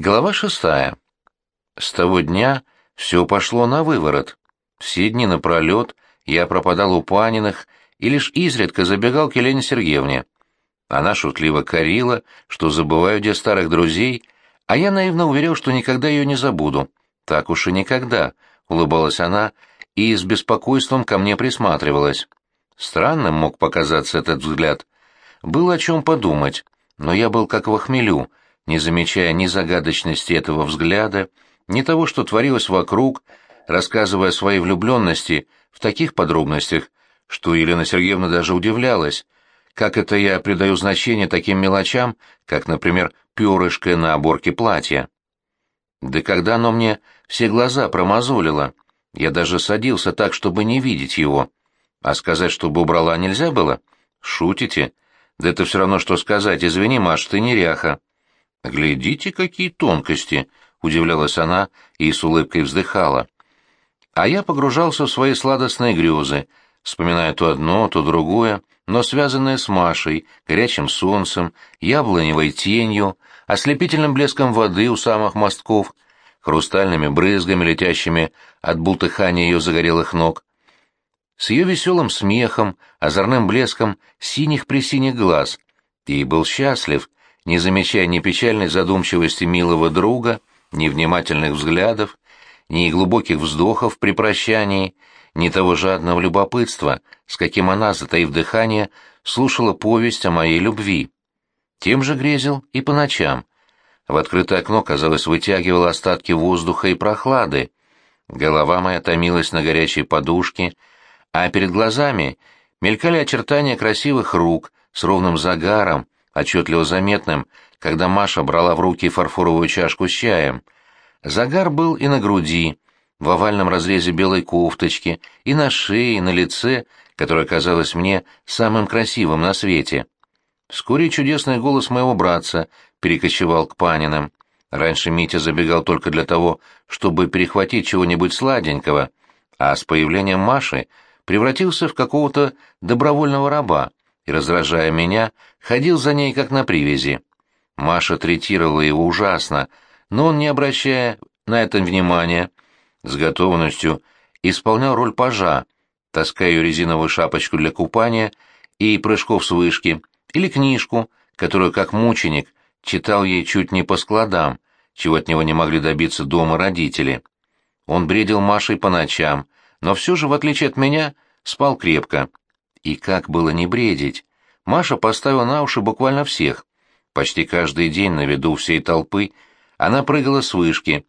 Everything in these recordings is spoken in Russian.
Глава шестая. С того дня все пошло на выворот. Все дни напролет я пропадал у Паниных и лишь изредка забегал к Елене Сергеевне. Она шутливо корила, что забываю где старых друзей, а я наивно уверял, что никогда ее не забуду. Так уж и никогда, — улыбалась она и с беспокойством ко мне присматривалась. Странным мог показаться этот взгляд. Было о чем подумать, но я был как в охмелю, не замечая ни загадочности этого взгляда, ни того, что творилось вокруг, рассказывая о своей влюбленности в таких подробностях, что Елена Сергеевна даже удивлялась, как это я придаю значение таким мелочам, как, например, перышко на оборке платья. Да когда оно мне все глаза промозолило, я даже садился так, чтобы не видеть его. А сказать, чтобы убрала, нельзя было? Шутите? Да это все равно, что сказать, извини, Маш, ты неряха. «Глядите, какие тонкости!» — удивлялась она и с улыбкой вздыхала. А я погружался в свои сладостные грезы, вспоминая то одно, то другое, но связанное с Машей, горячим солнцем, яблоневой тенью, ослепительным блеском воды у самых мостков, хрустальными брызгами, летящими от бултыхания ее загорелых ног, с ее веселым смехом, озорным блеском синих-пресиних глаз, и был счастлив, не замечая ни печальной задумчивости милого друга, ни внимательных взглядов, ни глубоких вздохов при прощании, ни того жадного любопытства, с каким она, затаив дыхание, слушала повесть о моей любви. Тем же грезил и по ночам. В открытое окно, казалось, вытягивало остатки воздуха и прохлады. Голова моя томилась на горячей подушке, а перед глазами мелькали очертания красивых рук с ровным загаром, отчетливо заметным, когда Маша брала в руки фарфоровую чашку с чаем. Загар был и на груди, в овальном разрезе белой кофточки, и на шее, и на лице, которое казалось мне самым красивым на свете. Вскоре чудесный голос моего братца перекочевал к Паниным. Раньше Митя забегал только для того, чтобы перехватить чего-нибудь сладенького, а с появлением Маши превратился в какого-то добровольного раба, и, раздражая меня, ходил за ней как на привязи. Маша третировала его ужасно, но он, не обращая на это внимания, с готовностью исполнял роль пажа, таская ее резиновую шапочку для купания и прыжков с вышки, или книжку, которую, как мученик, читал ей чуть не по складам, чего от него не могли добиться дома родители. Он бредил Машей по ночам, но все же, в отличие от меня, спал крепко. И как было не бредить? Маша поставила на уши буквально всех. Почти каждый день на виду всей толпы она прыгала с вышки,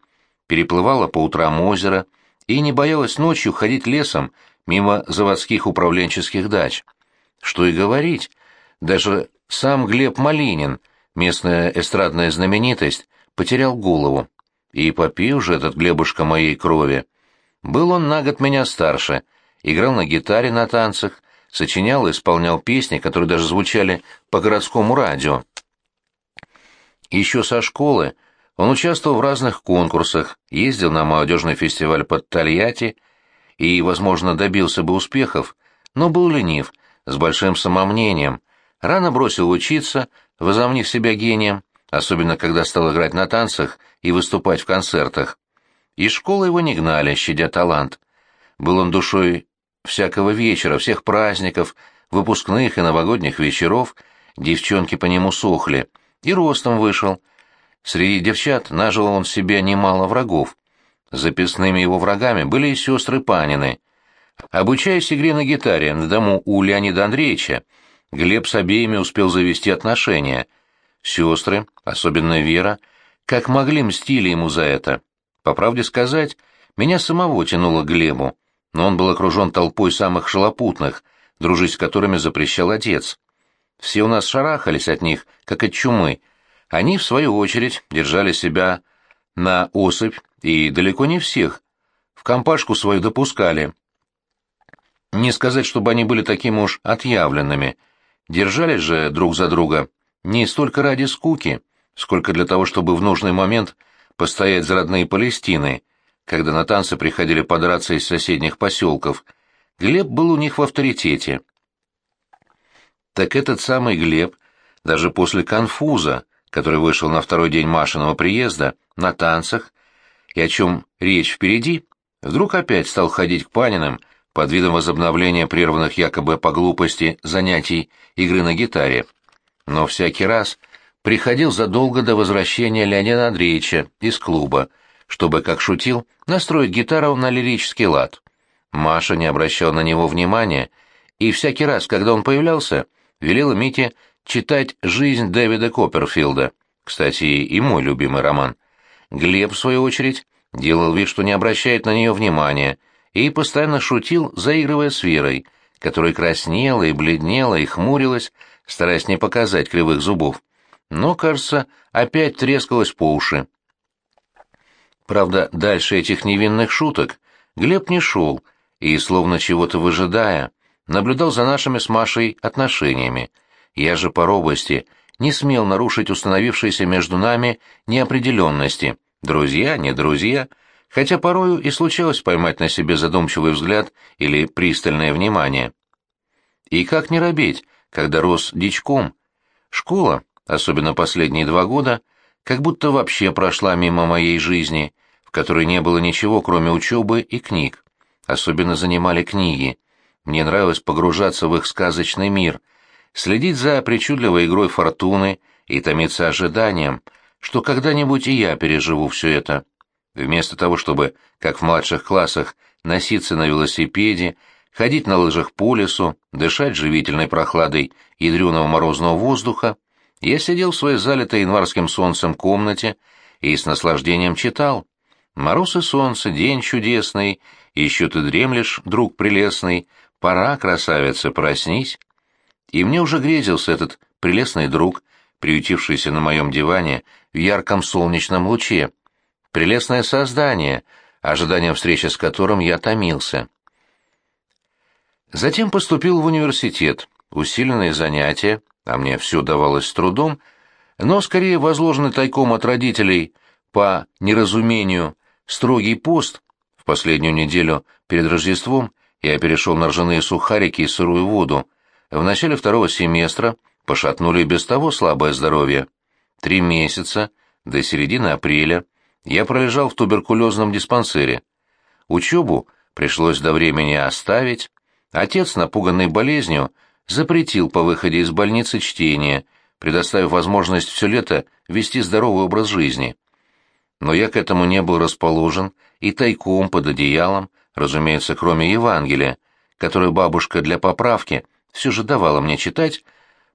переплывала по утрам озеро и не боялась ночью ходить лесом мимо заводских управленческих дач. Что и говорить, даже сам Глеб Малинин, местная эстрадная знаменитость, потерял голову. И попил же этот Глебушка моей крови. Был он на год меня старше, играл на гитаре на танцах, сочинял и исполнял песни, которые даже звучали по городскому радио. Еще со школы он участвовал в разных конкурсах, ездил на молодежный фестиваль под Тольятти и, возможно, добился бы успехов, но был ленив, с большим самомнением, рано бросил учиться, возомнив себя гением, особенно когда стал играть на танцах и выступать в концертах. Из школы его не гнали, щадя талант. Был он душой всякого вечера, всех праздников, выпускных и новогодних вечеров, девчонки по нему сохли, и ростом вышел. Среди девчат нажил он себе немало врагов. Записными его врагами были и сестры Панины. Обучаясь игре на гитаре на дому у Леонида Андреевича, Глеб с обеими успел завести отношения. Сестры, особенно Вера, как могли мстили ему за это. По правде сказать, меня самого тянуло к Глебу но он был окружен толпой самых шалопутных, дружить с которыми запрещал отец. Все у нас шарахались от них, как от чумы. Они, в свою очередь, держали себя на особь, и далеко не всех. В компашку свою допускали. Не сказать, чтобы они были такими уж отъявленными. Держались же друг за друга не столько ради скуки, сколько для того, чтобы в нужный момент постоять за родные Палестины, когда на танцы приходили подраться из соседних поселков, Глеб был у них в авторитете. Так этот самый Глеб, даже после конфуза, который вышел на второй день Машиного приезда, на танцах, и о чем речь впереди, вдруг опять стал ходить к Паниным под видом возобновления прерванных якобы по глупости занятий игры на гитаре. Но всякий раз приходил задолго до возвращения Леонида Андреевича из клуба, чтобы, как шутил, настроить гитару на лирический лад. Маша не обращала на него внимания, и всякий раз, когда он появлялся, велела Мите читать «Жизнь Дэвида Копперфилда», кстати, и мой любимый роман. Глеб, в свою очередь, делал вид, что не обращает на нее внимания, и постоянно шутил, заигрывая с Верой, которая краснела и бледнела и хмурилась, стараясь не показать кривых зубов. Но, кажется, опять трескалась по уши. Правда, дальше этих невинных шуток Глеб не шел и, словно чего-то выжидая, наблюдал за нашими с Машей отношениями. Я же по робости не смел нарушить установившейся между нами неопределенности. Друзья, не друзья, хотя порою и случалось поймать на себе задумчивый взгляд или пристальное внимание. И как не робеть, когда рос дичком? Школа, особенно последние два года, как будто вообще прошла мимо моей жизни, в которой не было ничего, кроме учебы и книг. Особенно занимали книги. Мне нравилось погружаться в их сказочный мир, следить за причудливой игрой фортуны и томиться ожиданием, что когда-нибудь и я переживу все это. Вместо того, чтобы, как в младших классах, носиться на велосипеде, ходить на лыжах по лесу, дышать живительной прохладой ядреного морозного воздуха, я сидел в своей залитой январским солнцем комнате и с наслаждением читал. Мороз и солнце, день чудесный, еще ты дремлешь, друг прелестный, пора, красавица, проснись. И мне уже грезился этот прелестный друг, приютившийся на моем диване в ярком солнечном луче. Прелестное создание, ожиданием встречи с которым я томился. Затем поступил в университет, усиленные занятия, а мне все давалось с трудом, но скорее возложенный тайком от родителей по неразумению строгий пост. В последнюю неделю перед Рождеством я перешел на ржаные сухарики и сырую воду. В начале второго семестра пошатнули без того слабое здоровье. Три месяца, до середины апреля, я пролежал в туберкулезном диспансере. Учебу пришлось до времени оставить. Отец, напуганный болезнью, запретил по выходе из больницы чтение, предоставив возможность все лето вести здоровый образ жизни. Но я к этому не был расположен, и тайком под одеялом, разумеется, кроме Евангелия, которое бабушка для поправки все же давала мне читать,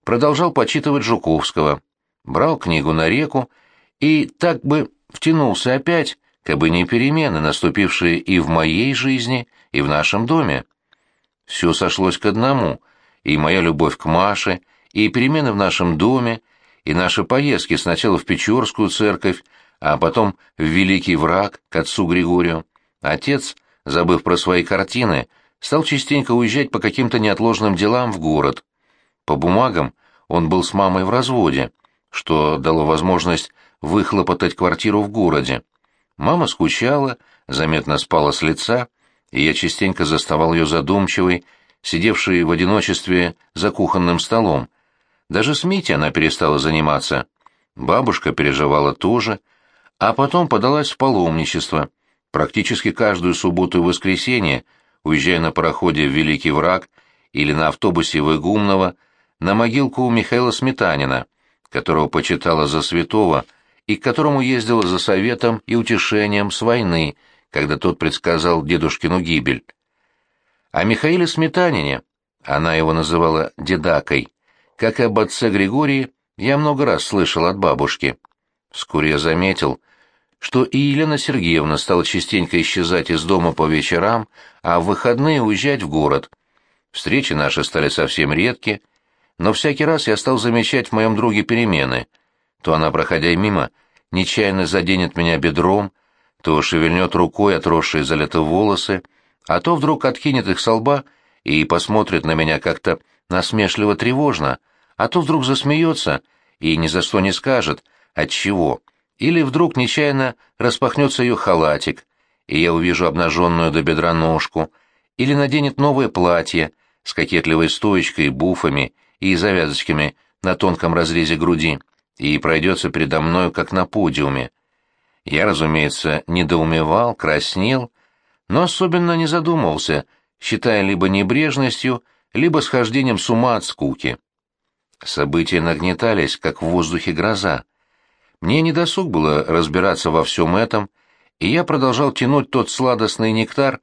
продолжал почитывать Жуковского, брал книгу на реку и так бы втянулся опять, как бы не перемены, наступившие и в моей жизни, и в нашем доме. Все сошлось к одному — и моя любовь к Маше, и перемены в нашем доме, и наши поездки сначала в Печорскую церковь, а потом в Великий Враг к отцу Григорию. Отец, забыв про свои картины, стал частенько уезжать по каким-то неотложным делам в город. По бумагам он был с мамой в разводе, что дало возможность выхлопотать квартиру в городе. Мама скучала, заметно спала с лица, и я частенько заставал ее задумчивой сидевшей в одиночестве за кухонным столом. Даже с Митей она перестала заниматься. Бабушка переживала тоже, а потом подалась в паломничество. Практически каждую субботу и воскресенье, уезжая на пароходе в Великий Враг или на автобусе в Игумново, на могилку у Михаила Сметанина, которого почитала за святого и к которому ездила за советом и утешением с войны, когда тот предсказал дедушкину гибель. О Михаиле Сметанине, она его называла «дедакой», как и об отце Григории, я много раз слышал от бабушки. Вскоре я заметил, что и Елена Сергеевна стала частенько исчезать из дома по вечерам, а в выходные уезжать в город. Встречи наши стали совсем редки, но всякий раз я стал замечать в моем друге перемены. То она, проходя мимо, нечаянно заденет меня бедром, то шевельнет рукой отросшие залито волосы, а то вдруг откинет их со лба и посмотрит на меня как-то насмешливо-тревожно, а то вдруг засмеется и ни за что не скажет, от чего, или вдруг нечаянно распахнется ее халатик, и я увижу обнаженную до бедра ножку, или наденет новое платье с кокетливой стоечкой, буфами и завязочками на тонком разрезе груди, и пройдется передо мною, как на подиуме. Я, разумеется, недоумевал, краснел, но особенно не задумывался, считая либо небрежностью, либо схождением с ума от скуки. События нагнетались, как в воздухе гроза. Мне не досуг было разбираться во всем этом, и я продолжал тянуть тот сладостный нектар,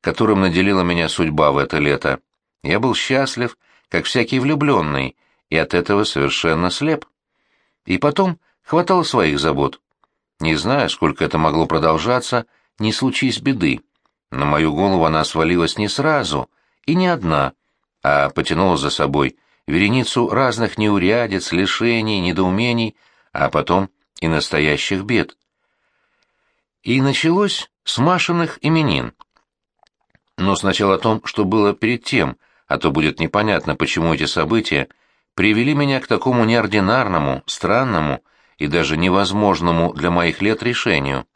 которым наделила меня судьба в это лето. Я был счастлив, как всякий влюбленный, и от этого совершенно слеп. И потом хватало своих забот. Не знаю, сколько это могло продолжаться, не случись беды. На мою голову она свалилась не сразу, и не одна, а потянула за собой вереницу разных неурядиц, лишений, недоумений, а потом и настоящих бед. И началось с Машиных именин. Но сначала о том, что было перед тем, а то будет непонятно, почему эти события привели меня к такому неординарному, странному и даже невозможному для моих лет решению.